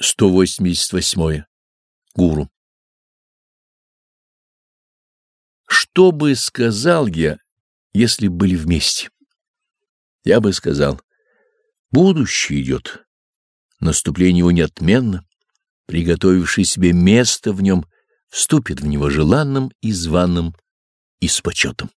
188. Гуру. Что бы сказал я, если были вместе? Я бы сказал, будущее идет, наступление его неотменно, приготовивший себе место в нем, вступит в него желанным и званым и с почетом.